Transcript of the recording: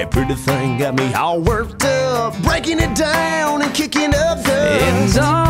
That pretty thing got me all worked up, breaking it down and kicking up dust.